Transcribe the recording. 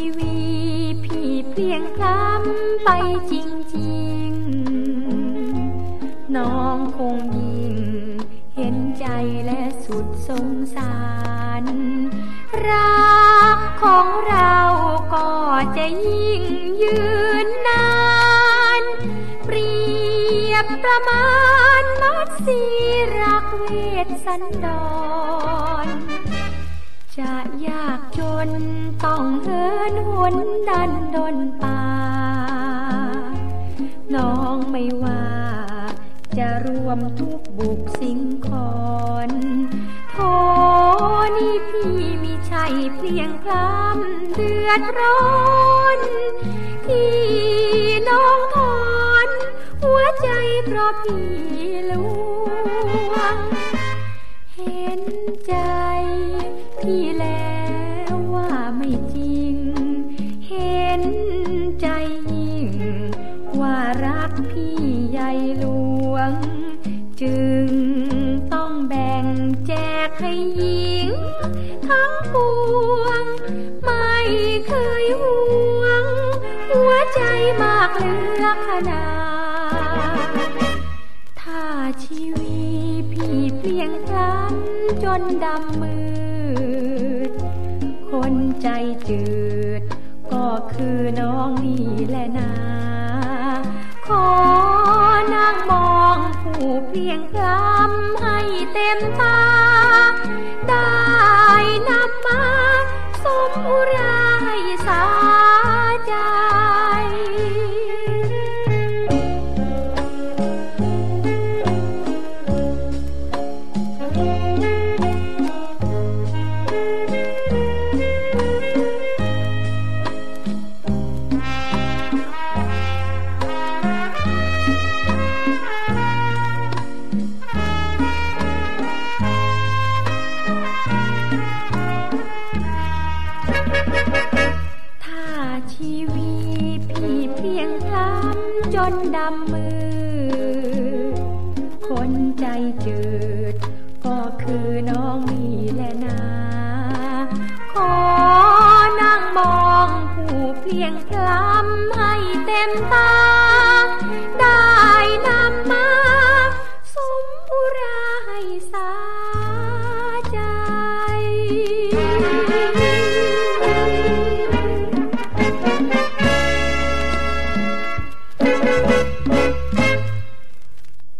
ีวี พี่เพียงคล้ำไปจริงๆ น้องคงยิ่ง เห็นใจและสุดสงสาร รักของเราก็จะยิ่งยืนนาน เปรียบประมาณมัดสีรักเวทสันดร จะยากจนต้องเหินหนดันดนป่า น้องไม่ว่า จะรวมทุกบุกสิงคอนโทนี่พี่มีชัยเพียงคลำเดือดร้อน ที่น้องทอน หัวใจเพราะพี่ลวง วง จึงต้องแบ่งแจกให้หญิง ทั้งปวง ไม่เคยห่วง หัวใจมากเหลือขนาดถ้าชีวีพี่เปลี่ยงพลันจนดำมืด คนใจจืด ก็คือน้องนี่แหละนาขอ ผู้เพี่เพียงคล้ำจนดำมือ คนใจจืด ก็คือน้องนี่แหละนาขอ